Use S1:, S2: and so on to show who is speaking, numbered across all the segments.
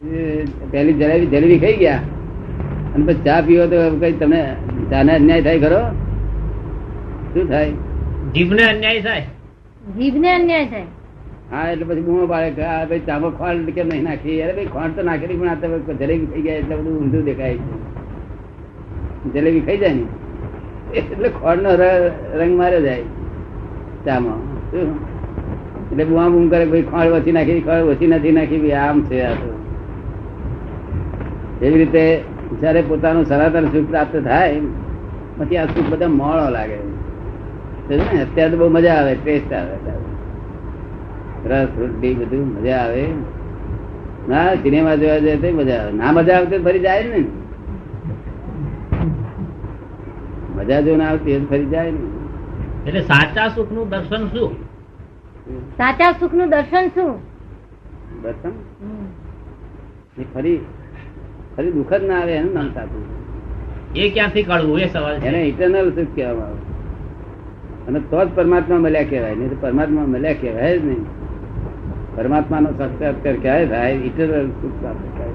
S1: પહેલી જલેબી જલેબી ખાઈ ગયા. અને પછી ચા પીવો તો કઈ તમે ચાને અન્યાય થાય ખરો? શું થાય?
S2: જીભને અન્યાય થાય?
S3: જીભને અન્યાય થાય.
S1: હા એટલે પછી બૂમો પાડે કે આ ભાઈ ચામાં ખોંડ કેમ નહીં નાખી. અરે ભાઈ ખોંડ તો નાખેલી પણ આ તો જલેબી ખાઈ ગયા એટલે બધું ઊંધું દેખાય છે. જલેબી ખાઈ જાય ને? એટલે ખોંડ નો રંગ માર્યો જાય ચામાં. શું? એટલે બુઆ બૂમ કરે ભાઈ ખોંડ વસી નાખી ખોંડ ઓછી નથી નાખી ભાઈ આમ છે આ તો. એવી રીતે જયારે પોતાનું સનાતન સુખ પ્રાપ્ત થાય પછી આ સુખ બધા મોળો લાગે. ને? અત્યારે તો બહુ મજા આવે ટેસ્ટ આવે રસ રોટલી બધું મજા આવે. ના સિનેમા જોવા જાય તો મજા આવે. ના મજા આવતી તો ફરી જાય ને? મજા જો ના આવતી ફરી જાય ને?
S2: એટલે સાચા સુખનું દર્શન શું?
S3: સાચા સુખનું દર્શન શું?
S1: દર્શન? ફરી ફરી દુઃખ જ ના આવે એનું નામ સાચું.
S2: એ ક્યાંથી કાઢવું? એ સવાલ
S1: એને ઇટરનલ સુખ કહેવામાં આવે? અને તો જ પરમાત્મા મળ્યા કહેવાય. નહીં તો પરમાત્મા મળ્યા કહેવાય જ નહીં. પરમાત્માનો સાક્ષાત્કાર ક્યારે થાય? ઇટરનલ સુખ પ્રાપ્ત થાય?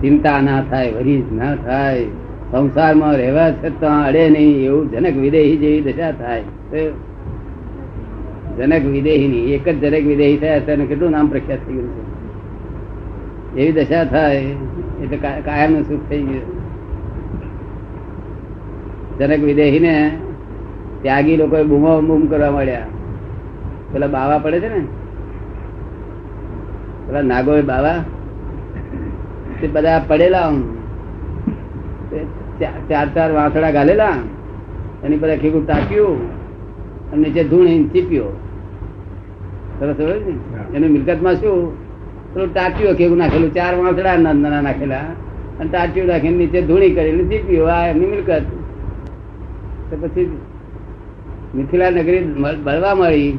S1: ચિંતા ના થાય વરીજ ના થાય. સંસારમાં રહેવા છતાં અડે નહીં. એવું જનક વિદેહી જેવી દશા થાય. જનક વિદેહી ની એક જ જનક વિદેહી થયા તેને કેટલું નામ પ્રખ્યાત થઈ ગયું છે? એવી દશા થાય એટલે કાયમનું સુખ થઈ ગયું. જનક વિદેહી ને ત્યાગી લોકો બૂમો બૂમ કરવા મળ્યા પેલા બાવા પડે છે ને? પેલા નાગો બાવા. તે બધા પડેલા ચાર ચાર વાંસડા ગાલેલા. એની પર આખી ટાંક્યું અને નીચે ધૂણ ચીપ્યો સરસ મિલકત એની મિલકતમાં શું? પેલું ટાંક્યું કેવું નાખેલું, ચાર વાંસડા નાના નાખેલા. અને ટાંક્યું નાખીને નીચે ધૂણી કરેલી ચીપ્યું, આ એમની મિલકત. પછી મિથિલા નગરી બળવા મળી.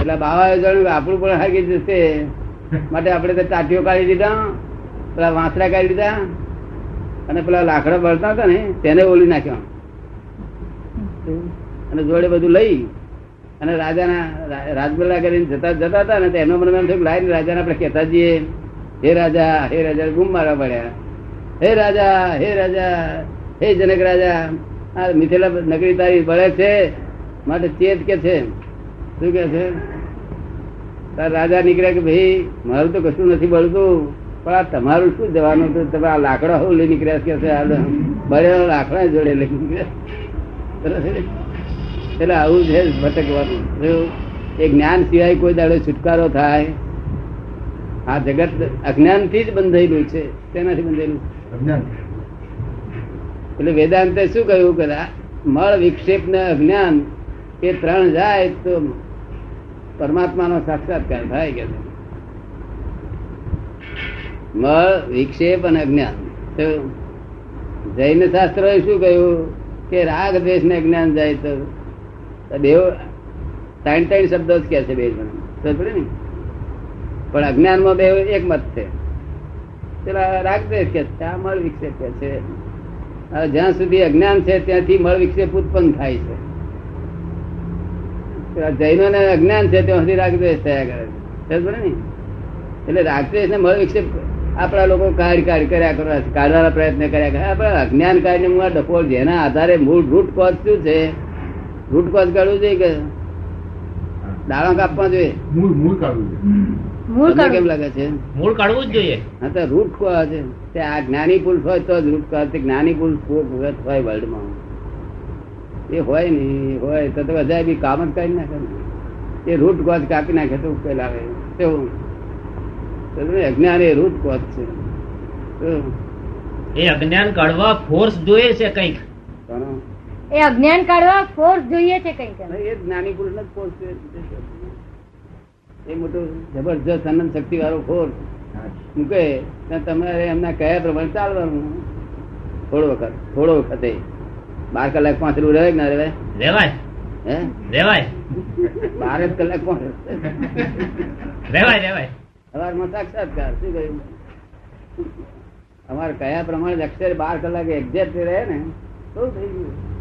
S1: એટલે બાવાએ જણાવ્યું, આપણું પણ હાકી જશે. માટે આપણે તો ટાટીઓ કાઢી દીધા, પેલા વાંસડા કાઢી દીધા, અને પેલા લાકડા બળતા હતા ને, તેને ઓલી નાખ્યા. અને જોડે બધું લઈ અને રાજાના રાજબલ્લા કરીને જતા જતા હતા ને તો એમનો મને એમ થયું લાઈને રાજાને આપણે કહેતા જઈએ. હે રાજા હે રાજા, ગુમ મારવા પડ્યા. હે રાજા હે રાજા, હે જનક રાજા, આ મિથિલા નગરી તારી બળે છે, માટે ચેત કે છે? શું કે છે? તાર રાજા નીકળ્યા કે ભાઈ, મારું તો કશું નથી બળતું, પણ આ તમારું શું જવાનું હતું? તમે આ લાકડા હોવ લઈ નીકળ્યા કે છે? આ બળેલા લાકડા જોડે લઈ નીકળ્યા? એટલે આવું છે ભટકવાનું. એ જ્ઞાન સિવાય કોઈ દાડો છુટકારો થાય આ જગત અજ્ઞાનથી જ બંધાયેલું છે તેનાથી બંધાયેલું એટલે વેદાંતે શું કહ્યું? કે મળ વિક્ષેપ ને અજ્ઞાન એ ત્રણ જાય તો પરમાત્માનો સાક્ષાત્કાર થાય કે મળ વિક્ષેપ અને અજ્ઞાન. જૈન શાસ્ત્ર શું કહ્યું? કે રાગ દ્વેષ ને અજ્ઞાન જાય તો બે ત્રણ ત્રણ શબ્દો જ કે છે બે જણ. ને? પણ અજ્ઞાનમાં બે એક મત છે. પેલા રાગ કે છે, આ મળ વિક્ષેપ કે છે. જ્યાં સુધી અજ્ઞાન છે, ત્યાંથી મળ વિક્ષેપ ઉત્પન્ન થાય છે. જૈનો ને અજ્ઞાન છે, ત્યાં સુધી રાગદ્વેષ થયા કરે છે. ને? એટલે રાગદ્વેષ ને મળ વિક્ષેપ આપણા લોકો કાર્ય કાર્ય કર્યા કરવા કાઢવાના પ્રયત્ન કર્યા કરે આપણા અજ્ઞાન કાર્ય ડફોળ જેના આધારે મૂળ રૂટ કોઝ શું છે? રૂટ કોઝ કાઢવું જોઈએ કે દાણા કાપવા જોઈએ?
S4: મૂળ મૂળ કાઢવું છે
S3: મૂળ
S1: કેમ લાગે છે?
S2: મૂળ કાઢવું જ જોઈએ.
S1: હા તો રૂટ કોઝ તે આ જ્ઞાની પુરુષ હોય તો જ રૂટ કોઝ જ્ઞાની પુરુષ વખત હોય વર્લ્ડમાં. એ હોય ને હોય તો તો બધા બી કામ જ કાઢી નાખે ને. એ રૂટ કોઝ કાપી નાખે તો ઉકેલ આવે. કેવું અજ્ઞાન એ રૂટ કોઝ છે.
S2: એ અજ્ઞાન કાઢવા ફોર્સ જોઈએ છે કંઈક?
S3: એ અજ્ઞાન કાઢવા ફોર્સ જોઈએ છે કઈ
S1: એ જ્ઞાની પુરુષ જ ફોર્સ એ મોટો જબરજસ્ત અનંત શક્તિ વાળો ફોર્સ મૂકે તમારે એમના કયા પ્રમાણે ચાલવાનું? થોડો વખત થોડો વખતે. બાર કલાક પાંચલું રહે કે ના રહે
S2: રેવાય
S1: હે?
S2: રેવાય
S1: બાર જ કલાક પાંચ
S2: રેવાય રેવાય
S1: સવારમાં સાક્ષાત્કાર શું કહ્યું? અમારે કયા પ્રમાણે અક્ષર બાર કલાક એક્ઝેક્ટ રહે ને? શું થઈ ગયું.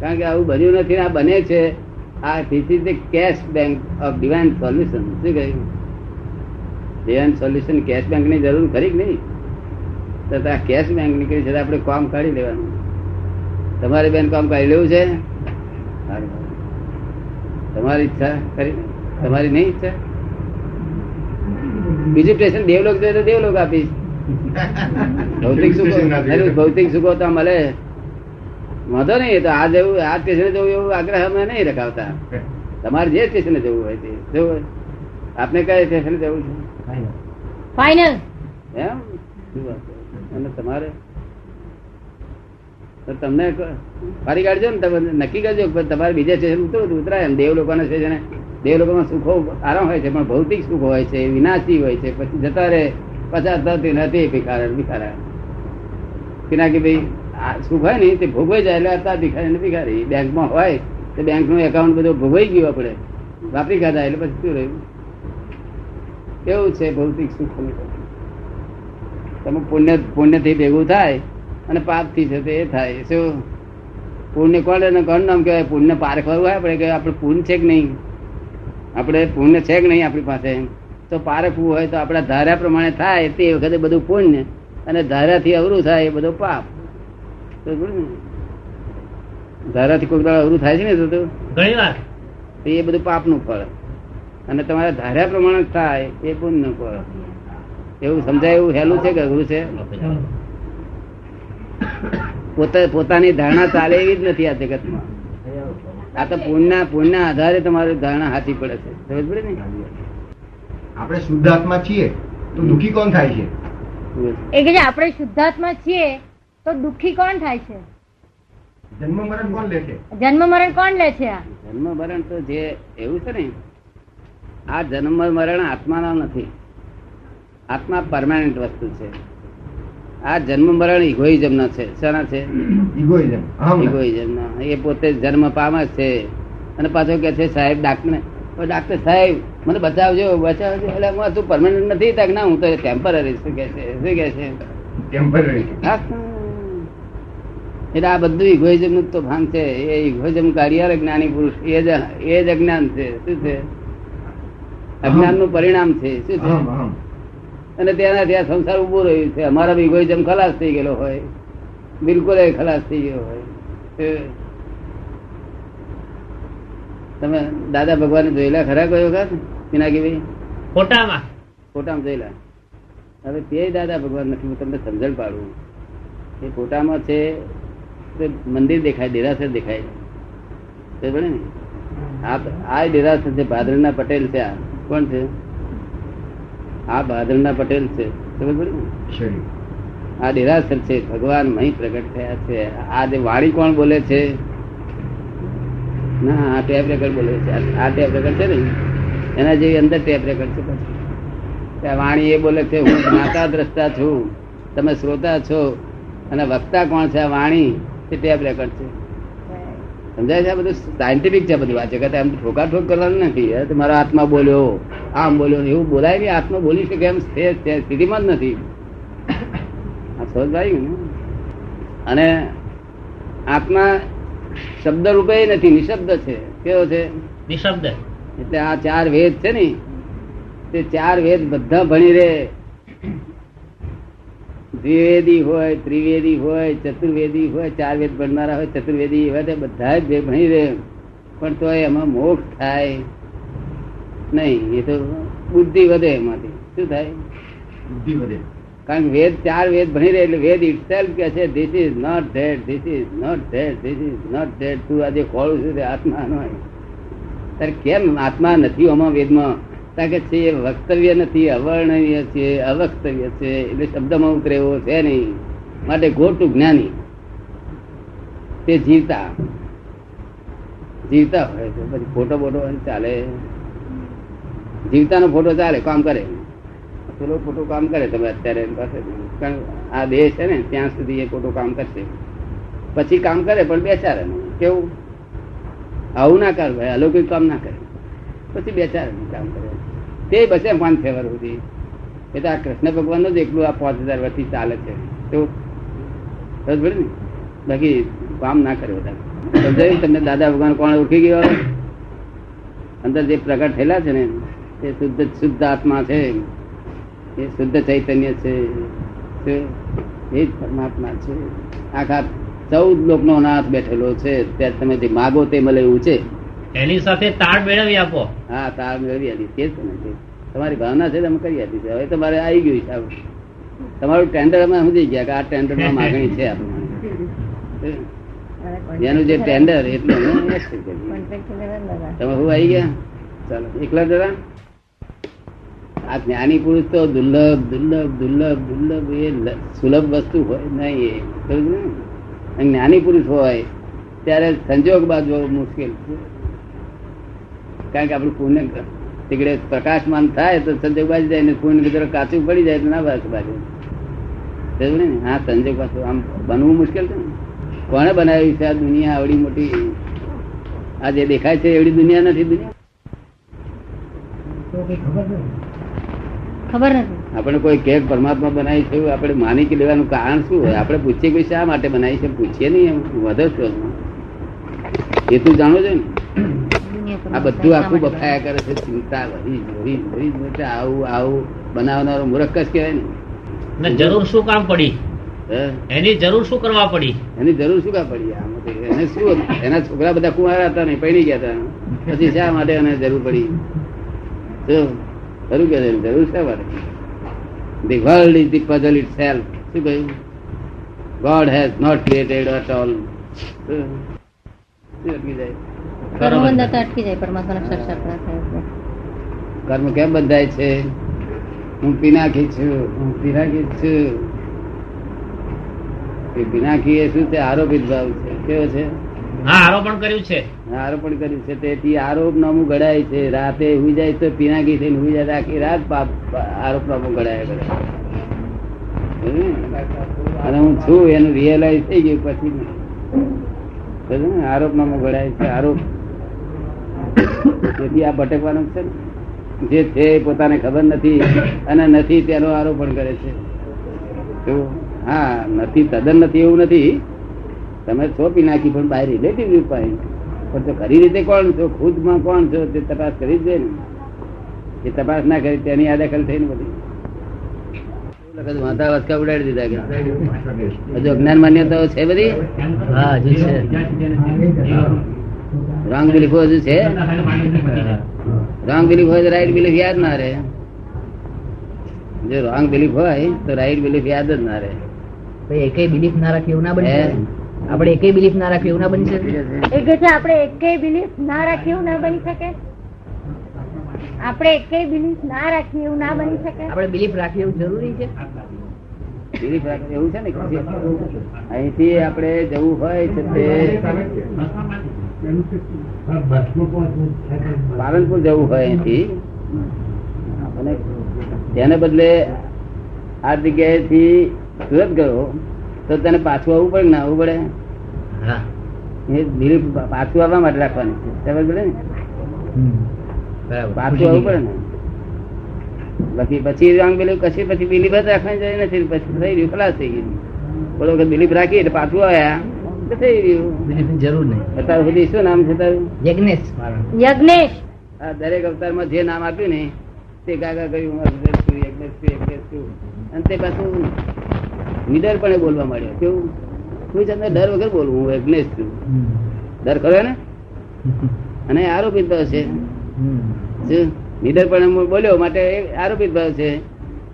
S1: કારણ કે આવું બન્યું નથી આ બને છે. આ this is the cash bank of divine solution શું કહ્યું? ડિવાઇન સોલ્યુશન કેશ બેંકની જરૂર ખરી કે નહીં? તો આ કેશ બેંક નીકળી છે આપણે કામ કાઢી લેવાનું. તમારે બેન કામ કાઢી લેવું છે? તમારી ઈચ્છા ખરી? તમારી નહીં ઈચ્છા? બીજું સ્ટેશન દેવલોક જોઈએ તો દેવલોક આપીશ. ભૌતિક સુખો ભૌતિક સુખો તો મળે. વાંધો નહીં તો આ જવું આ સ્ટેશને જવું એવું આગ્રહ અમે નહીં રખાવતા. તમારે જે સ્ટેશને જવું હોય તે જવું હોય. આપને કયા સ્ટેશને જવું છે?
S3: ફાઈનલ
S1: એમ? અને તમારે? તો તમને ફરી કાઢજો ને તમે નક્કી કરજો તમારે બીજા સ્ટેશન ઉતરવું ઉતરાય એમ દેવ લોકોના સ્ટેશને દેવ લોકોમાં સુખો આરામ હોય છે પણ ભૌતિક સુખ હોય છે વિનાશી હોય છે પછી જતા રહે પચાસ થતી નથી ભિખારણ ભિખારા કે કે ભાઈ? સુખ હોય ને, તે ભોગવાઈ જાય એટલે હતા ભિખારી ને ભિખારી. બેંકમાં હોય, તો બેંકનું એકાઉન્ટ બધું ભોગવાઈ ગયું આપણે. વાપરી ખાધા એટલે પછી શું રહ્યું? કેવું છે ભૌતિક સુખ તમે? પુણ્ય, પુણ્યથી ભેગું થાય અને પાપથી છે તે એ થાય. શું? પુણ્ય કોણ એને કોણ નામ કહેવાય? પુણ્ય પારખવાનું હોય આપણે કે આપણે પુણ્ય છે કે નહીં? આપણે પુણ્ય છે કે નહીં આપણી પાસે? તો પારખવું હોય તો આપણા ધાર્યા પ્રમાણે થાય તે વખતે બધું પુણ્ય અને ધારાથી અવરું થાય એ બધું પાપ. ધારાથી કોઈક દાડા અવરું થાય છે ને તો તો
S2: ઘણી વાર.
S1: એ બધું પાપનું ફળ. અને તમારા ધાર્યા પ્રમાણે થાય એ પુણ્યનું ફળ. એવું સમજાય એવું હેલું છે કે અઘરું છે? પોતે પોતાની ધારણા ચાલે એવી જ નથી આ જગતમાં. આ તો પુણ્યના પુણ્યના આધારે તમારી ધારણા હાથી પડે છે. સમજ પડે ને?
S4: આપણે શુદ્ધાત્મા છીએ તો દુઃખી કોણ થાય છે?
S3: એ કે આપણે શુદ્ધાત્મા છીએ તો દુઃખી કોણ થાય છે?
S4: જન્મ મરણ કોણ લે છે?
S3: જન્મ મરણ કોણ લે છે આ?
S1: જન્મ મરણ તો જે એવું છે ને આ જન્મ મરણ આત્માનો નથી. આત્મા પરમાનન્ટ વસ્તુ છે. આ જન્મ મરણ ઇગોઇઝમ નો છે. શાના છે?
S4: ઇગોઇઝમ
S1: ઇગોઇઝમ એ પોતે જન્મ પામે છે. અને પાછો કે છે સાહેબ ડાક્ટર ડાક્ટર સાહેબ મને બચાવજો બચાવજો. એટલે હું તું પરમાનન્ટ નથી. તાક ના હું તો ટેમ્પરરી શું કે છે શું કે છે?
S4: ટેમ્પરરી
S1: હા. એટલે આ બધું ઇગોઇઝમનું તો ભાન છે. એ ઇગોઇઝમ કાર્ય જ્ઞાની પુરુષ એ જ એ જ અજ્ઞાન છે. શું છે? અજ્ઞાનનું પરિણામ છે. શું છે? અને તેનાથી આ સંસાર ઊભો રહ્યું છે. અમારા ઇગોઇઝમ ખલાસ થઈ ગયેલો હોય. બિલકુલ એ ખલાસ થઈ ગયો હોય. તમે દાદા ભગવાન જોયેલા? ખરા કયો વખત? પિનાકીભાઈ
S2: ફોટામાં.
S1: ફોટામાં જોયેલા? હવે તે દાદા ભગવાન નથી. હું તમને સમજણ પાડું. એ ફોટામાં છે મંદિર દેખાય દેરાસર દેખાય. ને? આ દેરાસર છે ભાદરના પટેલ છે આ. કોણ છે? આ ભાદરના પટેલ છે. ખબર પડી આ દેરાસર છે ભગવાન મહી પ્રગટ થયા છે. આ જે વાણી કોણ બોલે છે? ના આ ટેપ રેકર્ડ બોલે છે. આ- ટેપ રેકર્ડ છે ને? એના જેવી અંદર ટેપ રેકર્ડ છે વાણી એ બોલે છે હું માતા દ્રષ્ટા છું તમે શ્રોતા છો અને વક્તા કોણ છે આ વાણી? તે ટેપ રેકોર્ડ છે. સમજાય છે આ બધું? સાયન્ટિફિક છે બધું. આ જગત એમ ઠોકા ઠોક કરવાનું નથી. મારો આત્મા બોલ્યો. આમ બોલ્યો એવું બોલાય નહીં. આત્મા બોલી શકે એમ છે, સ્થિતિમાં જ નથી. આ સમજ આવી ને. અને આત્મા શબ્દ રૂપે નથી નિશબ્દ છે. કેવો છે?
S2: નિશબ્દ.
S1: એટલે આ ચાર વેદ છે ને તે ચાર વેદ બધા ભણી રે. દ્વિવેદી હોય ત્રિવેદી હોય ચતુર્વેદી હોય ચાર વેદ ભણનારા હોય ચતુર્વેદી એવા તે બધા જ ભણી રહે પણ તો એમાં મોક્ષ થાય નહીં. એ તો બુદ્ધિ વધે એમાંથી. શું થાય?
S4: બુદ્ધિ વધે.
S1: કારણ કે વેદ ચાર વેદ ભણી રહે એટલે વેદ ઇટ કે છે this is not that this is not that this is not that તું આજે ખોળું છું તે આત્મા નો તારે કેમ આત્મા નથી આમાં વેદમાં? કે છે એ વક્તવ્ય નથી, અવર્ણનીય છે, અવક્તવ્ય છે, એટલે શબ્દમાં ઉતરે એવો છે નહીં. માટે ખોટું જ્ઞાની. તે જીવતા. જીવતા હોય છે પછી ફોટો બોટો ચાલે. જીવતાનો ફોટો ચાલે, કામ કરે. પેલો ફોટો કામ કરે, તમે અત્યારે એની પાસે કારણ આ દેહ છે ને, ત્યાં સુધી એ ખોટું કામ કરશે. પછી કામ કરે, પણ બેચારે. કેવું? આવું ના કર ભાઈ, અલૌકિક કામ ના કરે. પછી બેચારે કામ કરે. તે બસે વન ફેવર સુધી એ તો આ કૃષ્ણ ભગવાન જ એકલું આ પાંચ હજાર વર્ષથી ચાલે છે. તો પડી ને? બાકી કામ ના કરે બધા. સમજાયું તમને દાદા ભગવાન કોણ ઓળખી ગયો અંદર જે પ્રગટ થયેલા છે ને, એ શુદ્ધ શુદ્ધ આત્મા છે. એ શુદ્ધ ચૈતન્ય છે. એ જ પરમાત્મા છે. આખા ચૌદ લોકનો નાથ બેઠેલો છે. ત્યાં તમે જે માગો તે મળે એવું છે.
S2: એની સાથે તાળ મેળવી આપો.
S1: હા તાળ મેળવી આપી. તે જ તમારી ભાવના છે અમે કરી આપી છે. હવે તમારે આવી ગયું હિસાબ તમારું ટેન્ડર અમે સમજી ગયા કે આ ટેન્ડરમાં માગણી છે આપણને. એનું જે ટેન્ડર એટલું. તમે શું આવી ગયા? ચાલો એકલા જરા? આ જ્ઞાની પુરુષ તો દુર્લભ દુર્લભ દુર્લભ દુર્લભ એ સુલભ વસ્તુ હોય નહીં એ. જ્ઞાની પુરુષ હોય ત્યારે સંજોગ બાજુ મુશ્કેલ છે. કારણ કે આપણું પુણ્ય તીકડે પ્રકાશમાન થાય તો સંજોગ બાજી જાય ને પુણ્ય જરા કાચું પડી જાય તો ના બાજુ. બાજુ ને? હા સંજોગ પાછું આમ બનવું મુશ્કેલ છે ને? કોણે બનાવી છે આ દુનિયા આવડી મોટી? આ જે દેખાય છે એવડી દુનિયા નથી દુનિયા?
S3: ખબર નથી.
S1: આપણે કોઈ કેક પરમાત્મા બનાવી છે આપણે માની કે લેવાનું કારણ શું હોય? આપણે પૂછીએ કે શા માટે બનાવી છે? પૂછીએ નહીં એમ. વધે તું જાણો છે ને? આ બધું આખું બફાયા કરે છે ચિંતા વહી વહી આવું આવું બનાવનારો મૂર્ખ જ કહેવાય ને.
S2: જરૂર શું કામ પડી? એની જરૂર શું કરવા પડી?
S1: એની જરૂર શું કામ પડી? આમ? એને શું એના છોકરા બધા કુંવારા હતા ને પૈણી ગયા હતા. પછી શા માટે એને જરૂર પડી? શું? ખરું કે જરૂર શા માટે? The world is the puzzle itself શું કહ્યું? God has not created at all શું અટકી જાય?
S3: કર્મ બંધાતા અટકી જાય પરમાત્માના સાક્ષાત ના થાય
S1: કર્મ કેમ બંધાય છે? હું પિનાકી છું હું પિનાકી છું. એ પિનાકી એ શું છે આરોપિત ભાવ છે? કેવો છે?
S2: હા આરોપણ કર્યું છે.
S1: આરોપણ કર્યું છે. તેથી આરોપ નામું ઘડાય છે. રાતે હુઈ જાય તો પિનાકી થઈને હુઈ જાય. આખી રાત પાપ આરોપ નામું ઘડાય કરે અને હું છું એનું રિયલાઇઝ થઈ ગયું પછી? આરોપ નામું ઘડાય છે. આરોપ તેથી આ ભટકવાનું છે જે છે પોતાને ખબર નથી અને નથી તેનો આરોપણ કરે છે. હા નથી તદ્દન નથી એવું નથી. તમે છો નાખી પણ બાય રિલેટિવ વ્યૂ પોઈન્ટ પણ તો ખરી રીતે કોણ છો? ખુદમાં કોણ છો? તે તપાસ કરી જ દે ને. એ તપાસ ના કરી તેની આ દખલ થઈને બધી. લગત વાંધા વચકા ઉડાડી દીધા કે? હજુ અજ્ઞાન માન્યતાઓ છે બધી?
S2: હા હજુ છે.
S1: રોંગ બિલીફ હજુ છે. રોંગ બિલીફ હોય તો રાઈટ બિલીફ યાદ ના રહે. જો રોંગ બિલીફ હોય તો રાઈટ બિલીફ યાદ જ ના રહે.
S5: ભાઈ એકેય બિલીફ ના રાખીએ એવું ના બને આપણે એકેય બિલીફ ના રાખીએ એવું ના બની શકે
S3: એક છે આપણે એકે બિલીફ ના રાખીએ એવું ના બની શકે? આપણે એકેય બિલીફ ના રાખીએ એવું ના બની શકે?
S5: આપણે બિલીફ રાખીએ એવું જરૂરી છે?
S1: બિલીફ રાખે એવું છે ને અહીંથી આપણે જવું હોય છે તે પાલનપુર જવું હોય અહીંથી. અને તેને બદલે આ જગ્યાએથી સુરત ગયો તો તને પાછું આવવું પડે ને આવવું પડે? એ દિલીપ પાછું આવવા માટે રાખવાની છે. ખબર પડે ને? પાછું આવવું પડે ને? બાકી પછી રંગ બિલીફ કશી પછી બિલીફ જ રાખવાની જાય નથી. પછી થઈ રહ્યું ખલાસ થઈ ગયું. બોલો કે બિલીફ રાખી એટલે પાછું આવ્યા. થઈ રહ્યું.
S5: જરૂર નહીં.
S1: અત્યાર સુધી શું નામ છે તારું?
S5: યજ્ઞેશ
S3: યજ્ઞેશ.
S1: આ દરેક અવતારમાં જે નામ આપ્યું ને તે ગાગા કર્યું છું, યજ્ઞેશ છું, યજ્ઞેશ છું. અને તે પાછું નિડરપણે બોલવા માંડ્યો. કેવું? કોઈ જાતનો ડર વગર બોલવું હું યજ્ઞેશ છું. ડર કરો ને? અને આરોપિત છે. શું? નિડરપણે બોલ્યો માટે આરોપિત ભાવ છે.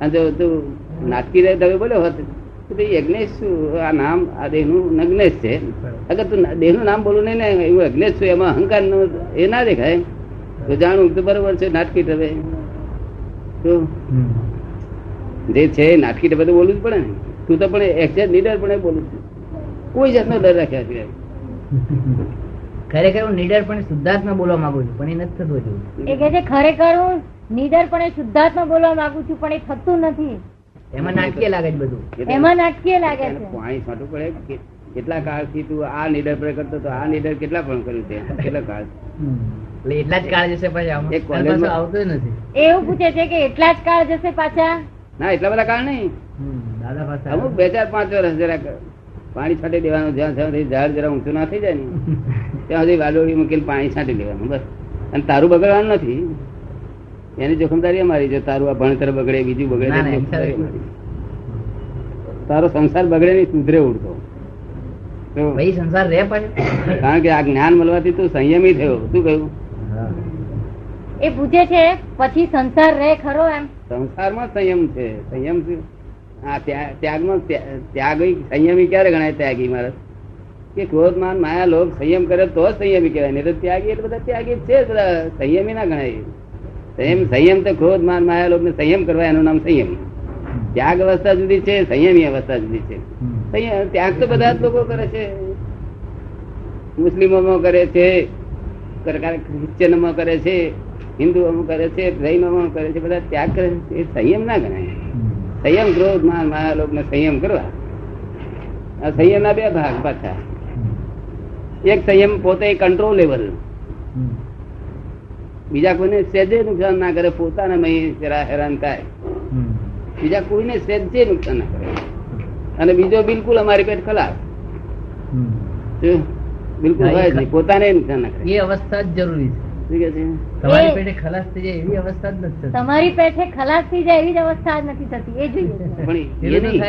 S1: અને જો તું નાટકી તમે બોલ્યો હોત. તો યજ્ઞેશ શું આ નામ આ દેહનું નગ્નેશ છે. અગર તું દેહનું નામ બોલું નહીં ને એવું યજ્ઞેશ છું એમાં અહંકાર એ ના દેખાય. તો જાણું તો બરોબર છે નાટકી ટવે તો જે છે નાટકી ટવે તો બોલવું જ પડે ને. તું તો પણ એક્ઝેક્ટ નીડર પણ બોલું છું. કોઈ જાતનો ડર રાખ્યા છે
S5: ખરેખર હું નિડર પણ શુદ્ધાર્થમાં બોલવા માંગુ છું પણ એ નથી થતું હજુ
S3: એ કે છે ખરેખર હું નિડરપણે શુદ્ધાત્મા બોલવા માંગુ છું પણ એ થતું નથી.
S5: એમાં નાટકીય લાગે છે બધું.
S3: એમાં નાટકીય લાગે છે.
S1: પાણી છાંટવું પડે કેટલા કાળથી તું આ નીડર પર કરતો તો આ નીડર કેટલા પણ કર્યું તે? કેટલા કાળ?
S5: એટલે એટલા જ કાળ જશે પછી આમાં?
S1: એક
S5: કોલેજ આવતું નથી.
S3: એવું પૂછે છે કે એટલા જ કાળ જશે પાછા?
S1: ના એટલા બધા કાળ નહીં.
S5: દાદા પાસે
S1: અમુક બે ચાર પાંચ વર્ષ જરાક પાણી છાંટી દેવાનું જ્યાં સુધી ઝાડ જરા ઊંચું ના થઈ જાય ને ત્યાં સુધી વાલોડી મૂકીને પાણી છાંટી દેવાનું બસ. અને તારું બગડવાનું નથી. એની જોખમદારી અમારી જો તારું આ ભણતર બગડે બીજું બગડે. તારો સંસાર બગડે નહીં સુધરે ઉડતો.
S5: ભાઈ સંસાર રે પણ
S1: કારણ કે આ જ્ઞાન મળવાથી તું સંયમી થયો. શું કહ્યું?
S3: એ પૂછે છે પછી સંસાર રહે ખરો એમ?
S1: સંસારમાં સંયમ છે. સંયમ શું? ત્યા- ત્યાગમાં ત્યાગી સંયમી ક્યારે ગણાય ત્યાગી માણસ? કે ક્રોધ, માન, માયા લોક સંયમ કરે તો સંયમી કહેવાય, નહીં તો ત્યાગી એટલે બધા ત્યાગી છે સંયમી ના ગણાય. સંયમ સંયમ તો ક્રોધ, માન, માયા લોક ને સંયમ કરવા, એનું નામ સંયમ. ત્યાગ અવસ્થા જુદી છે, સંયમી અવસ્થા જુદી છે. સંયમ ત્યાગ તો બધા જ લોકો કરે છે. મુસ્લિમોમાં કરે છે ક્રિશ્ચિયનોમાં કરે છે, હિન્દુઓમાં કરે છે, જૈનોમાં કરે છે, બધા ત્યાગ કરે છે. એ સંયમ ના ગણાય. સંયમ ક્રોધ માન માયા લોક ને સંયમ કરવા આ સંયમ ના બે ભાગ પાછા. એક સંયમ પોતે કંટ્રોલેબલ બીજા કોઈને સેજે નુકસાન ના કરે પોતાને મહી જરા હેરાન થાય. બીજા કોઈને સેજે નુકસાન ના કરે. અને બીજો બિલકુલ અમારી પેટ ખલાસ. બિલકુલ હોય પોતાને નુકસાન ના કરે.
S5: એ અવસ્થા જ જરૂરી છે. તમારી પેટે ખલાસ થઈ જાય એવી અવસ્થા જ નથી થતી.
S3: તમારી પેટે ખલાસ થઈ જાય એવી અવસ્થા જ નથી થતી. એ જોઈએ
S1: પણ એ નહીં.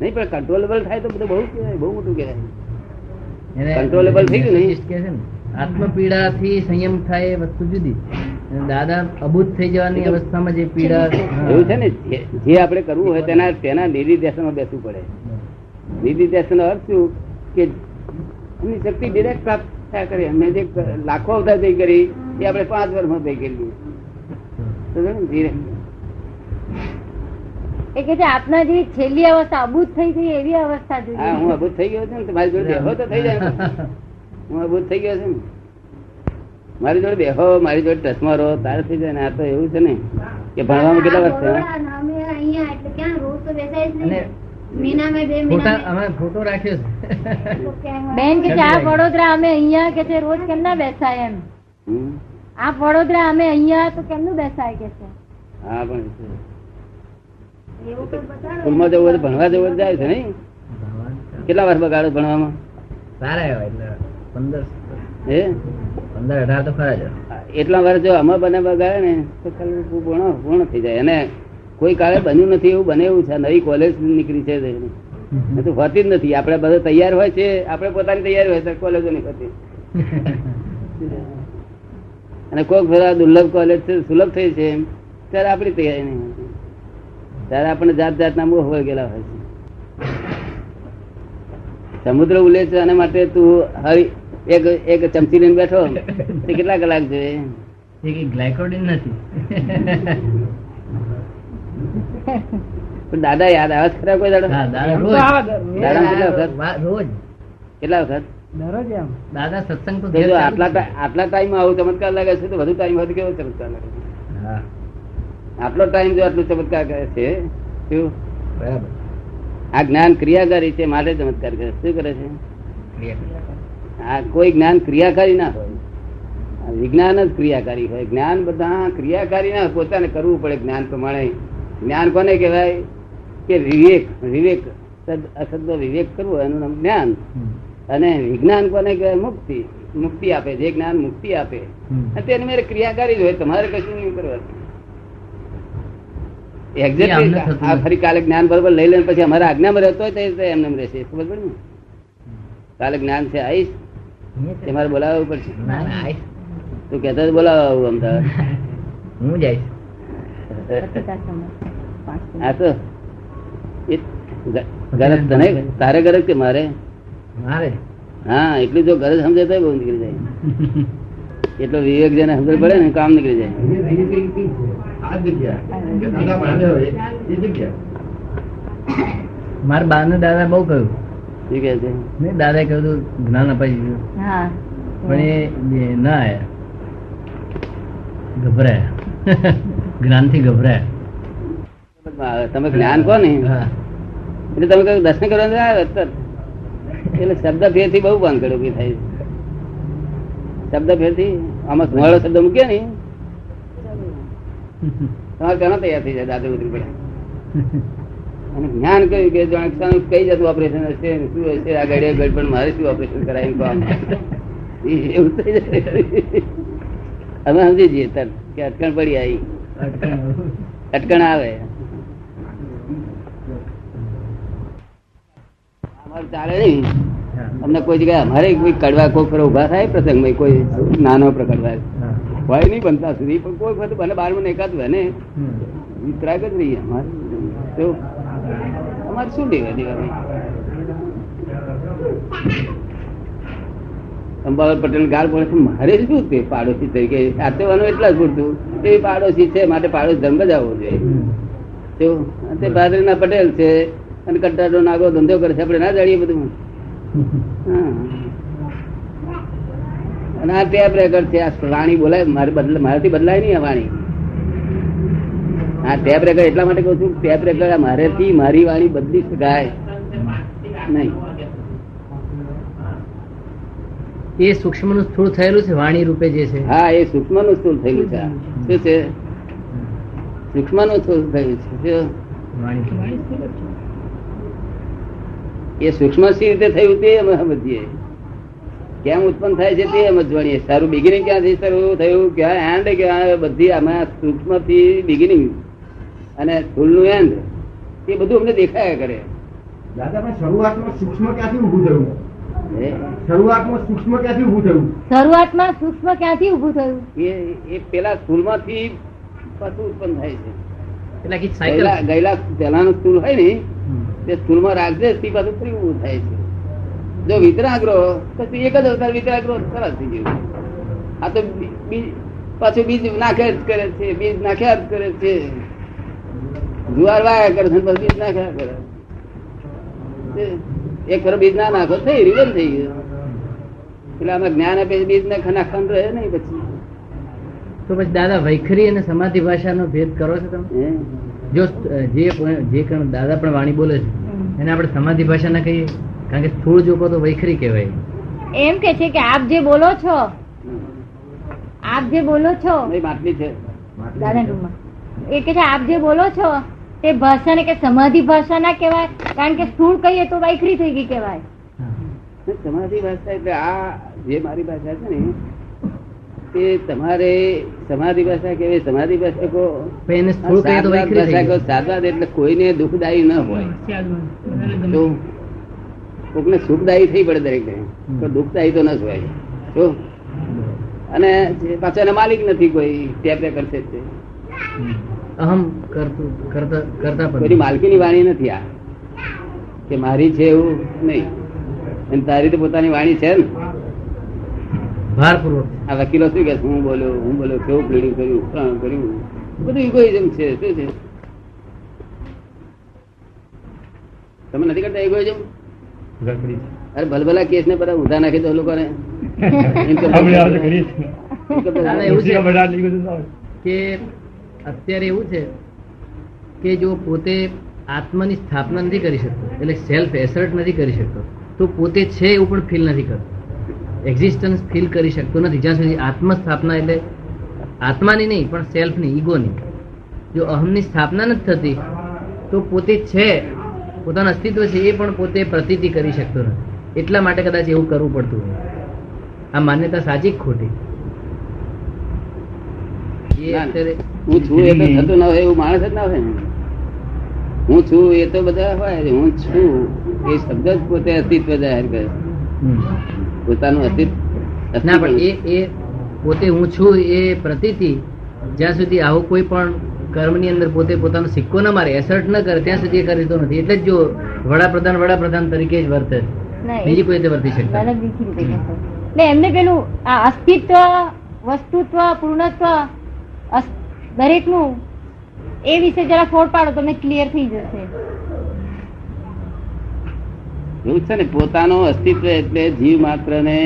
S1: નહીં પણ કંટ્રોલેબલ થાય તો બધું બહુ કહેવાય બહુ મોટું કહેવાય. કંટ્રોલેબલ થઈ ગયું ને?
S5: scientist કહે છે ને, આત્મપીડાથી સંયમ થાય એ વસ્તુ જુદી. દાદા અભૂત થઈ જવાની અવસ્થામાં જે પીડા
S1: એવું છે ને જે- આપણે કરવું હોય તેના તેના નિધિધ્યાસનમાં બેસવું પડે. નિર્દેશન અર્થ શું? કે શક્તિ ડિરેક્ટ પ્રાપ્ત થયા કરી અમે જે લાખો અવતાર થઈ કરી એ આપણે પાંચ વર્ષમાં થઈ કરી
S3: એ કે આપના જે છેલ્લી અવસ્થા અબૂત થઈ ગઈ એવી અવસ્થા જોઈએ
S1: હું અભૂત થઈ ગયો છું ને તો મારી જોડે બેહો તો થઈ જાય હું અભૂત થઈ ગયો છું મારી જોડે બેહો મારી જોડે ટચમાં રહો તારે થઈ જાય ને આ તો એવું છે ને કે ભણવામાં કેટલા વર્ષ થયા
S5: ફોટા અમે ફોટો રાખ્યો
S3: બેન કે આ વડોદરા અમે અહીંયા કે છે રોજ કેમ ના બેસાય એમ? આ વડોદરા અમે અહીંયા તો કેમનું બેસાય કે છે?
S1: હા પણ. સ્કૂલમાં જવું હોય તો ભણવા જવું જાય છે નહીં? કેટલા વર્ષ બગાડો ભણવામાં?
S5: સારા એવા એટલે પંદર
S1: હે?
S5: પંદર અઢાર તો ખરા જ
S1: એટલા વર્ષ જો આમાં બને બગાડે ને તો ખાલી પૂર્ણ પૂર્ણ થઈ જાય. અને કોઈ કાળે બન્યું નથી એવું બને એવું છે. નવી કોલેજ નીકળી છે તો હોતી જ નથી. આપણે બધા તૈયાર હોય છે. આપણે પોતાની તૈયારી હોય છે. કોલેજો ની હોતી અને કોઈક બધા દુર્લભ કોલેજ છે સુલભ થઈ છે ત્યારે આપણી તૈયારી નહીં હોતી. ત્યારે આપણે જાત જાતના મોહ વળગેલા હોય છે. સમુદ્ર ઉલે છે અને માટે તું હરી એક એક ચમચી લઈને બેઠો. તે કેટલા કલાક જોઈએ?
S5: ગ્લાયકોડિન નથી.
S1: પણ દાદા યાદ આવે છે ખરા કોઈ દાડો?
S5: દાદા રોજ.
S1: કેટલા વખત?
S5: રોજ.
S1: કેટલા વખત?
S5: દાદા સત્સંગ તો
S1: તો
S5: ઘેર
S1: જો
S5: ચાલુ
S1: આટલા આટલા ટાઈમ આવું ચમત્કાર લાગે છે તો વધુ ટાઈમ હોય કેવો ચમત્કાર લાગે? છે?
S5: છે.
S1: આટલો ટાઈમ જો આટલું ચમત્કાર કરે છે શું?
S5: બરાબર.
S1: આ જ્ઞાન ક્રિયાકારી છે માટે ચમત્કાર કરે શું કરે છે? આ કોઈ જ્ઞાન ક્રિયાકારી ના હોય. વિજ્ઞાન જ ક્રિયાકારી હોય. જ્ઞાન બધા ક્રિયાકારી ના હોય. પોતાને કરવું પડે જ્ઞાન પ્રમાણે. જ્ઞાન કોને કહેવાય? કે વિવેક વિવેક અશબ્દ વિવેક કરવો એનું નામ જ્ઞાન. અને વિજ્ઞાન કોને કહેવાય? મુક્તિ. મુક્તિ આપે. જે જ્ઞાન મુક્તિ આપે. તેની મેરે ક્રિયાકારી જ હોય. તમારે કશું નહીં કરવાનું. આ ફરી કાલે જ્ઞાન બરોબર લઈ લે પછી અમારા આજ્ઞામાં રહેતો હોય તો એમને એમ રહેશે. ખબર પડે ને? કાલે જ્ઞાન છે આઈશ
S5: અહીંયા
S1: તે મારે બોલાવવું પડશે. તું કહેતો તો બોલાવું અમદાવાદ
S5: હું જઈશ
S3: પત્રિકા સમજ. પાંચ મિનિટ.
S1: આ તો ગરજ તને તારે ગરજ કે મારે?
S5: મારે?
S1: હા એટલું જો ગરજ સમજે તો બહુ નીકળી જાય. એટલો વિવેક જેને સમજ પડે ને કામ નીકળી જાય.
S4: દાદા
S5: મારા બા ને દાદા બહુ કહ્યું.
S1: શું કે છે?
S5: ને દાદાએ કહ્યું હતું જ્ઞાન અપાઈ દીધું પણ એ ના આવ્યા ગભરાયા. જ્ઞાનથી ગભરાયા.
S1: તમે જ્ઞાન કહો ને. એટલે તમે કહ્યું દર્શન કરવા આવે. એટલે શબ્દ ફેરથી બહુ ભાંગડ ઊભી થાય. શબ્દ ફેરથી આમાં સુવાળો શબ્દ મૂક્યો ને. તમારે તેનો તૈયાર થઈ જાય દાદા ઉતરી પડે અને જ્ઞાન કહ્યું કે જાણે કઈ જતું ઓપરેશન હશે શું હશે આ ગાડી ગડબડ મારે શું ઓપરેશન કરાય કહો. એવું થઈ જાય. અમે સમજી જઈએ તર કે અટકણ પડી આવી. અટકણ આવે અમારે ચાલે નહીં અમને કોઈ જગ્યાએ અમારે કોઈ કડવા કોઈ ફરે ઊભા થાય પ્રસંગમાં કોઈ નાનો પ્રકડવા હોય નહીં બનતા સુધી પણ કોઈ વખત બને બાર મને એકાદ બને. વિતરાગ જ રહીએ અમારે. તો અમારે શું લેવા દેવા અંબાલાલ પટેલ ગાળ પડે છે. મારે શું તે પાડોશી તરીકે? સાચવવાનું એટલા જ પૂરતું. એ પાડોશી છે માટે પાડોશ ધર્મ જ આવવો જોઈએ. તો તે ભાદરીના પટેલ છે. અને કંટાળો નાગો ધંધો કરે છે. આપણે ના જાણીએ બધું. હા. અને આ ટેપ રેકર્ડ છે. આ વાણી બોલાય મારે બદલ મારાથી બદલાય નહીં આ વાણી. આ ટેપ રેકર્ડ એટલા માટે કહું છું ટેપ રેકર્ડ આ મારેથી મારી વાણી બદલી શકાય નહીં.
S5: એ સૂક્ષ્મનું સ્થૂળ થયેલું છે વાણી રૂપે જે છે?
S1: હા એ સૂક્ષ્મનું સ્થૂળ થયેલું છે. શું છે? સૂક્ષ્મનું સ્થૂળ થયેલું છે. શું?
S5: વાણી.
S1: એ સૂક્ષ્મ સી રીતે થયું તે અમે સમજીએ. કેમ ઉત્પન્ન થાય છે તે સમજવાની સારું બિગિનિંગ ક્યાંથી શરૂ થયું? ક્યાં એન્ડ ક્યાં બધી આમાં સૂક્ષ્મથી બિગિનિંગ અને સ્થૂળનું એન્ડ એ બધું અમને દેખાયા કરે.
S4: દાદા શરૂઆતમાં સૂક્ષ્મ ક્યાંથી ઊભું થયું? શરૂઆતમાં સૂક્ષ્મ ક્યાંથી ઊભું થયું?
S3: શરૂઆતમાં સૂક્ષ્મ ક્યાંથી ઉભું થયું?
S1: એ એ પેલા સ્થૂળમાંથી પાછું ઉત્પન્ન થાય છે.
S5: એટલે
S1: ગયેલા
S5: સાયકલ.
S1: ગયેલા હોય ને તે સ્થૂળમાં રાખજે તે પાછું ફરી ઉભું થાય છે. જો વિતરાગ્રો તો તે એક જ અવતાર વિતરાગ્રો સરસ થઈ ગયું આ તો પાછું બીજ નાખ્યા જ કરે છે બીજ નાખ્યા જ કરે છે. જુવાર વાયા કરે છે પછી બીજ નાખ્યા કરે એક ખરો બીજ ના નાખો થઈ રિવન થઈ ગયું. એટલે આમાં જ્ઞાન આપે બીજ ને નાખવાનું રહે નહીં પછી.
S5: તો પછી દાદા વૈખરી અને સમાધિ ભાષાનો ભેદ કરો છો તમે? જો જે જે કણ દાદા પણ વાણી બોલે છે એને આપણે સમાધિ ભાષા ના કહીએ? કારણ કે સ્થૂળ જોકો તો વૈખરી કહેવાય.
S3: એમ કે છે કે આપ જે બોલો છો આપ જે બોલો છો
S1: માટલી છે.
S3: દાદા એ કે છે આપ જે બોલો છો તે ભાષાને કે સમાધિ ભાષા ના કહેવાય? કારણ કે સ્થૂળ કહીએ તો વૈખરી થઈ ગઈ કહેવાય.
S1: સમાધિ ભાષા એટલે આ જે મારી ભાષા છે ને તે તમારે સમાધિ ભાષા કેવી સમાધિ ભાષા કો ભાષા સાદવાદ એટલે કોઈને દુઃખદાયી ન હોય. તો કોકને સુખદાયી થઈ પડે દરેક તો દુઃખદાયી તો ન હોય. તો અને જે પાછો એના માલિક નથી કોઈ ટેપ છે તે.
S5: અહમ કરતું કરતા કરતા
S1: કોઈની માલકીની વાણી નથી આ. કે મારી છે એવું નહીં. અને તારી તો પોતાની વાણી છે ને.
S5: ભારપૂર્વક.
S1: આ વકીલો શું કે? હું બોલ્યો હું બોલ્યો કેવું પ્લીડિંગ કર્યું શું કર્યું? બધું ઇગોઇઝમ છે શું છે? તમે નથી કરતા ઇગોઇઝમ અરે ભલભલા કેસ ને બધા ઊંધા નાખી દો લોકોને.
S5: કે અત્યારે એવું છે કે જો પોતે આત્માની સ્થાપના નથી કરી શકતો એટલે સેલ્ફ એસર્ટ નથી કરી શકતો તો પોતે છે એવું પણ ફીલ નથી કરતો. એક્ઝિસ્ટન્સ ફીલ કરી શકતો નથી. જ્યાં સુધી આત્મ સ્થાપના એટલે આત્માની નહીં પણ સેલ્ફની ઈગોની. જો અહમની સ્થાપના નથી થતી તો પોતે છે પોતાનું અસ્તિત્વ છે એ પણ પોતે પ્રતીતિ કરી શકતો નથી. એટલા માટે કદાચ એવું કરવું પડતું હોય. આ માન્યતા સાચી ખોટી? એ અત્યારે
S1: હું છું એ તો થતું ના હોય એવું માણસ જ ના હોય હું છું એ તો બધા હોય હું છું એ શબ્દ જ પોતે અસ્તિત્વ જાહેર કરે. પોતાનું અસ્તિત્વ
S5: ના પણ એ એ પોતે હું છું એ પ્રતીતિ જ્યાં સુધી આવું કોઈ પણ કર્મની અંદર પોતે પોતાનો સિક્કો ના મારે એસર્ટ ન કરે ત્યાં સુધી એ કરતો નથી. એટલે જ જો વડાપ્રધાન વડાપ્રધાન તરીકે જ વર્તે. બીજી કોઈ રીતે વર્તી.
S3: એટલે એમને પેલું આ અસ્તિત્વ વસ્તુત્વ પૂર્ણત્વ દરેકનું એ વિશે જરા ફોડ પાડો તમને ક્લિયર થઈ જશે.
S1: એવું છે ને પોતાનું અસ્તિત્વ એટલે જીવ માત્ર ને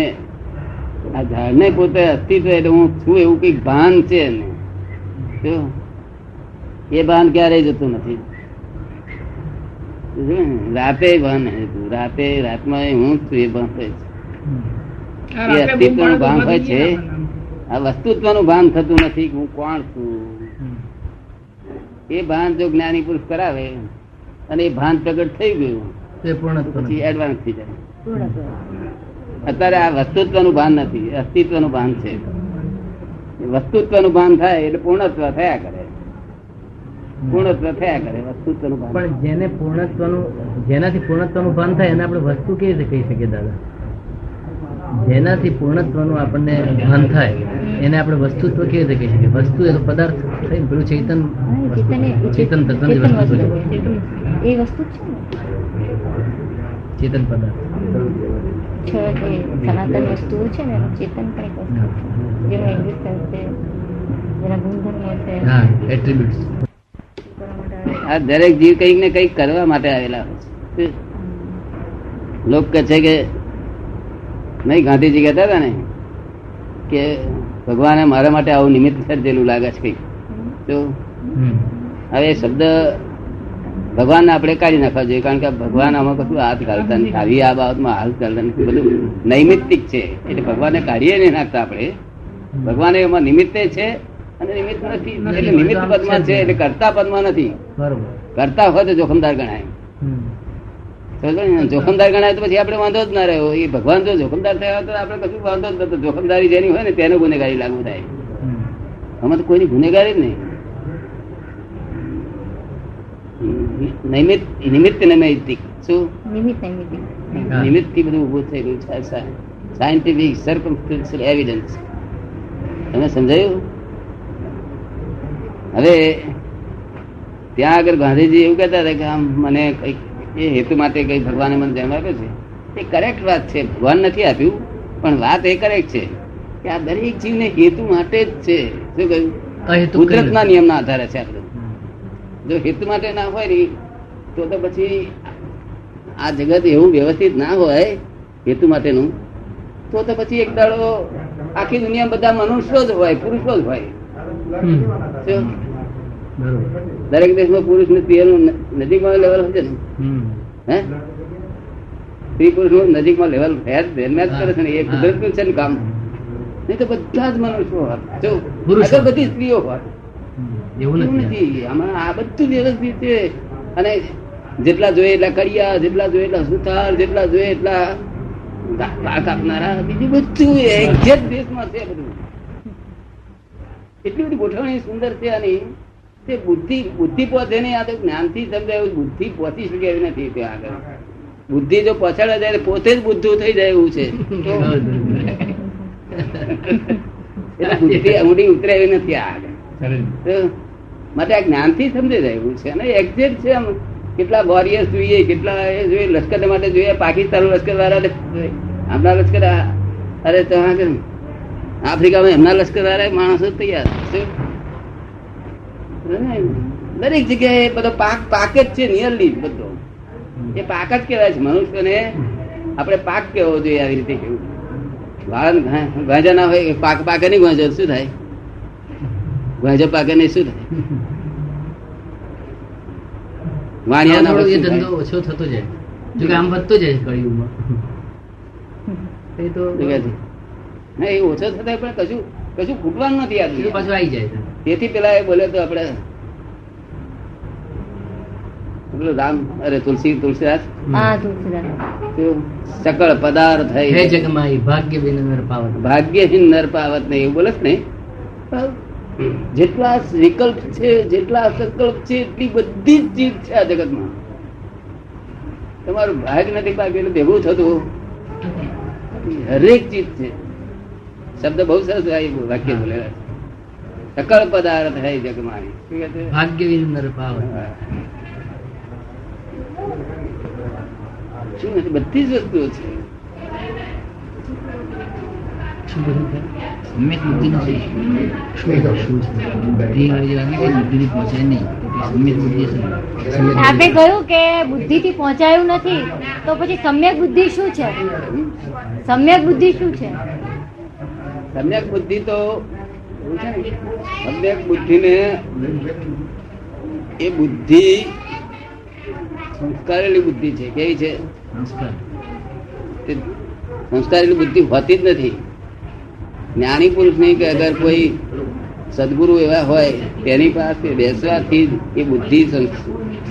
S1: આ ઝાડને પોતે અસ્તિત્વ એટલે હું છું એવું કંઈક ભાન છે એને. એ ભાન ક્યારેય જતું નથી. રાતે ભાન હતું રાતે રાતમાં હું છું એ ભાન થાય છે. એ અસ્તિત્વનું ભાન હોય છે. આ વસ્તુત્વનું ભાન થતું નથી કે હું કોણ છું? એ ભાન જો જ્ઞાની પુરુષ કરાવે અને એ ભાન પ્રગટ થઈ ગયું
S5: તો એ
S1: પછી એડવાન્સ થઈ જાય. અત્યારે આ વસ્તુત્વનું ભાન નથી અસ્તિત્વનું ભાન છે. વસ્તુત્વનું ભાન થાય એટલે પૂર્ણત્વ થયા કરે. પૂર્ણત્વ થયા કરે વસ્તુત્વનું ભાન.
S5: પણ જેને પૂર્ણત્વનું જેનાથી પૂર્ણત્વનું ભાન થાય એને આપણે વસ્તુ કેવી રીતે કહી શકીએ દાદા? જેનાથી પૂર્ણત્વનું આપણને ભાન થાય એને આપણે વસ્તુત્વ કેવી રીતે કહી શકીએ? વસ્તુ એ તો પદાર્થ થઈ પેલું ચેતન
S3: ચેતન
S5: ચેતન તત્વની વસ્તુ.
S3: એ વસ્તુ છે ને.
S5: ચેતન પદાર્થ.
S3: સનાતન વસ્તુઓ છે ને એનું ચેતન પણ એક વસ્તુ છે. જેનું એક્ઝિસ્ટન્સ છે જેના ગુણધર્મો છે.
S5: હા એટ્રીબ્યુટ્સ
S3: કરવા માટે
S1: આ દરેક જીવ કંઈક ને કંઈક કરવા માટે આવેલા લોક કહે છે કે નહીં ગાંધીજી કહેતા હતા ને કે ભગવાને મારા માટે આવું નિમિત્ત સર્જેલું લાગે છે કંઈક. તો હવે શબ્દ ભગવાનને આપણે કાઢી નાખવા જોઈએ કારણ કે ભગવાન આમાં કશું હાથ ઘાલતા નથી. આવી આ બાબતમાં હાથ ઘાલતા નથી. બધું નૈમિત્તિક છે. એટલે ભગવાનને કાઢીએ નહીં નાખતા આપણે. ભગવાન એમાં નિમિત્તે છે અને નિમિત્ત નથી. એટલે નિમિત્ત પદમાં છે એટલે કરતા પદમાં નથી. કરતા હોય તો જોખમદાર ગણાય? જોખમદાર ગણાય તો પછી આપણે વાંધો જ ના રહ્યો. એ ભગવાન જો જોખમદાર થયા હોય તો આપણે કશું વાંધો જ નતો જોખમદારી જેની હોય ને તેને ગુનેગારી લાગુ થાય. આમાં તો કોઈની ગુનેગારી જ નહીં. નિમિત્ત નિમિત્ત નૈમિત્તિક શું?
S3: નિમિત્ત નિમિત્ત
S1: નિમિત્તથી બધું ઉભું થયેલું છે. સાયન્ટિફિક સર્કમસ્ટન્શિયલ એવિડન્સ તમે સમજાયું? હવે ત્યાં આગળ ગાંધીજી એવું કહેતા હતા કે આમ મને કંઈક એ હેતુ માટે કઈ ભગવાને મને જન્મ આપ્યો છે. એ કરેક્ટ વાત છે. ભગવાન નથી આપ્યું પણ વાત એ કરેક્ટ છે કે આ દરેક જીવને હેતુ માટે જ છે. શું કહ્યું? કુદરતના નિયમના આધારે છે આ બધું.
S5: હમ.
S1: જો હિત માટે ના હોય ને તો તો પછી આ જગત એવું વ્યવસ્થિત ના હોય હેતુ માટેનું તો તો પછી એક દાડો આખી દુનિયા બધા મનુષ્યો જ હોય પુરુષો જ હોય. દરેક દેશમાં પુરુષ ને સ્ત્રીઓનું નજીકમાં લેવલ હોય છે ને હે? સ્ત્રી પુરુષનું નજીકમાં લેવલ ફેર ધ્યાનમાં કરે છે ને એ
S5: હા.
S1: કુદરતનું છે ને કામ. નહીં તો બધા જ મનુષ્યો હોય. બધી સ્ત્રીઓ હોય.
S5: એવું નથી.
S1: આમાં આ બધું વ્યવસ્થિત છે અને જેટલા જોઈએ એટલા કડિયા જેટલા જોઈએ એટલા સુથાર જેટલા જોઈએ એટલા ગા- આપનારા બીજું બધું એક્ઝેક્ટ દેશમાં છે બધું. એટલી બધી ગોઠવણી સુંદર છે અને તે બુદ્ધિ બુદ્ધિ પહોંચે નહીં આ તો જ્ઞાનથી સમજાય બુદ્ધિ પહોંચી શકે એવી નથી ત્યાં આગળ. બુદ્ધિ જો પછાડે જાય પોતે જ બુદ્ધું થઈ જાય એવું છે. તો એટલે બુદ્ધિ ઊંડી ઉતરે એવી નથી આ આગળ. માટે આ જ્ઞાનથી સમજાઈ જાય એવું છે. અને એક્ઝેક્ટ છે આમ. કેટલા વોરિયર્સ જોઈએ, કેટલા એ જોઈએ, લશ્કર માટે જોઈએ પાકિસ્તાન લશ્કર વાળા આપણા લશ્કર અરે તો આફ્રિકામાં એમના લશ્કર વાળા માણસો તૈયાર? દરેક જગ્યાએ બધો પાક પાક જ છે નિયરલી બધો. એ પાક જ કહેવાય છે. મનુષ્યને આપણે પાક કેવો જોઈએ આવી રીતે કેવું? વાળા ગાંજા ના હોય, પાક પાકે નહીં ગાંજો શું થાય? ગાંજો પાકે નહીં શું થાય? વાણિયા ના
S5: એ ધંધો ઓછો થતો જાય. જો કે આમ વધતો જાય કળિયુગમાં એ તો?
S1: ના, એ ઓછો થતા પણ કશું કશું ખૂટવાનું નથી આ.
S5: પાછું આવી જાય
S1: તેથી પેલા એ બોલે તો આપણે પેલો રામ અરે તુલસી તુલસીદાસ
S3: હા તુલસીદાસ
S1: સકળ પદાર્થ
S5: હે જગમાઈ ભાગ્યહીન નર પાવત
S1: ભાગ્યહીન નર પાવત નહીં એવું બોલે ને? જેટલા વિકલ્પ છે જેટલા સંકલ્પ છે એટલી બધી જ ચીજ છે આ જગતમાં. તમારું ભાગ નથી ભાગ એટલે ભેગું થતું. હરેક ચીજ છે. શબ્દ બહુ સરસ વાક્ય બોલેલા છે સકળ પદાર્થ હૈ જગમાની શું બધી જ વસ્તુઓ છે.
S5: સમ્યક બુદ્ધિ નથી છે? બુદ્ધિ વાળી વાત નહીં, બુદ્ધિથી પહોંચાય નહીં સમ્યક બુદ્ધિ
S3: આપે કહ્યું કે બુદ્ધિ થી પહોંચાયું નથી તો પછી સમ્યક બુદ્ધિ શું છે? સમ્યક બુદ્ધિ શું છે?
S1: સમ્યક બુદ્ધિ તો સમ્યક બુદ્ધિને એ બુદ્ધિ સંસ્કારેલી બુદ્ધિ છે. કેવી છે?
S5: સંસ્કાર.
S1: સંસ્કારેલી બુદ્ધિ હોતી જ નથી. જ્ઞાની પુરુષ નહીં કે અગર કોઈ સદગુરુ એવા હોય તેની પાસે બેસવાથી જ એ બુદ્ધિ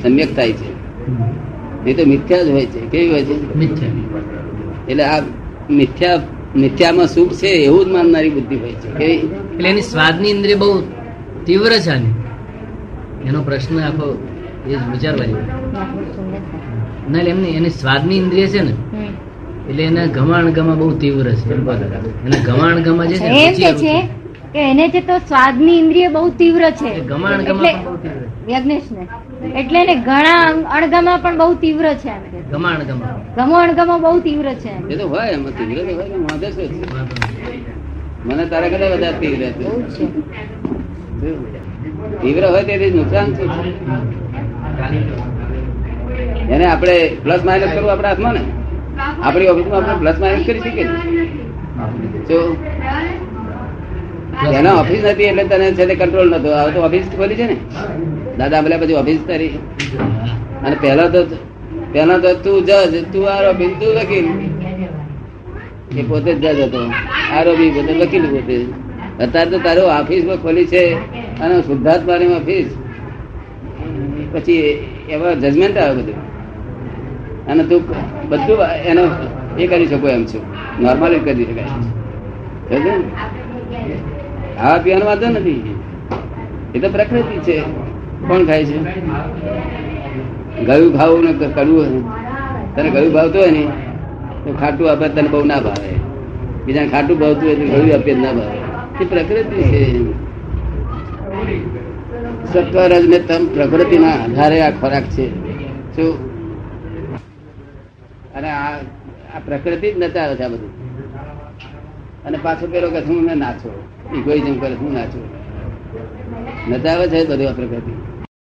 S1: સમ્યક થાય છે. નહીં તો મિથ્યા જ હોય છે. કેવી હોય છે?
S5: મિથ્યા.
S1: એટલે આ મિથ્યા મિથ્યામાં સુખ છે એવું જ માનનારી બુદ્ધિ હોય છે. કે
S5: એટલે એની સ્વાદની ઇન્દ્રિય બહુ તીવ્ર છે આની. એનો પ્રશ્ન આખો એ જ વિચારવા જેવો. ના એટલે એમની એની સ્વાદની ઇન્દ્રિય છે ને. એટલે એના ગમાણ ગમા બહુ તીવ્ર છે. એને ગમાણ ગમા જે છે
S3: એમ કે છે કે એને જે તો સ્વાદની ઇન્દ્રિય બહુ તીવ્ર છે.
S5: ગમાણ ગમા બહુ તીવ્ર
S3: યજ્ઞેશને. એટલે એને ઘણા અણગમા પણ બહુ તીવ્ર છે એમ કે.
S5: ગમાણ ગમા
S3: ગમો અણગમો બહુ તીવ્ર છે
S1: એ તો હોય એમ તીવ્ર તો હોય ને છે? મને તારા કરતા વધારે તીવ્ર
S3: બહુ
S1: હતું
S3: છે.
S1: તીવ્ર હોય તેથી નુકસાન શું છે? એને આપણે પ્લસ માઇનસ કરવું આપણા હાથમાં ને? આપણી ઓફિસમાં આપણે પ્લસ માઇનસ કરી શકીએ ને. જો એના ઓફિસ નથી એટલે તને છે કંટ્રોલ નતો. હવે તો ઓફિસ ખોલી છે ને? દાદા બોલ્યા પછી ઓફિસ તારી. અને પહેલા તો પહેલા તો તું જજ તું આરોપી તું વકીલ. એ પોતે જ જજ હતો. આરોપી પોતે વકીલ પોતે. અત્યારે તો તારું ઓફિસ ખોલી છે અને શુદ્ધાત્માની ઓફિસ પછી એવા જજમેન્ટ આવે બધું. અને તું બધું એનો એ કરી શકો એમ છું. નોર્મલી કરી શકાય. ખાવા પીવાનો વાંધો નથી. એ તો પ્રકૃતિ છે. કોણ ખાય છે? ગયું ખાવું ને કડવું તને ગયું ભાવતું હોય ને, તો ખાટું આપે તને બહુ ના ભાવે. બીજાને ખાટું ભાવતું હોય તો ગયું આપે ના ભાવે. એ પ્રકૃતિ છે. સત્વરજ ને તમ પ્રકૃતિના આધારે આ ખોરાક છે. શું? અને આ પ્રકૃતિ જ નચાવે છે આ બધું. અને પાછો પેલો કે હું નાચો. ઇગોઇઝમ કરે હું નાચો. નચાવે છે બધું આ પ્રકૃતિ.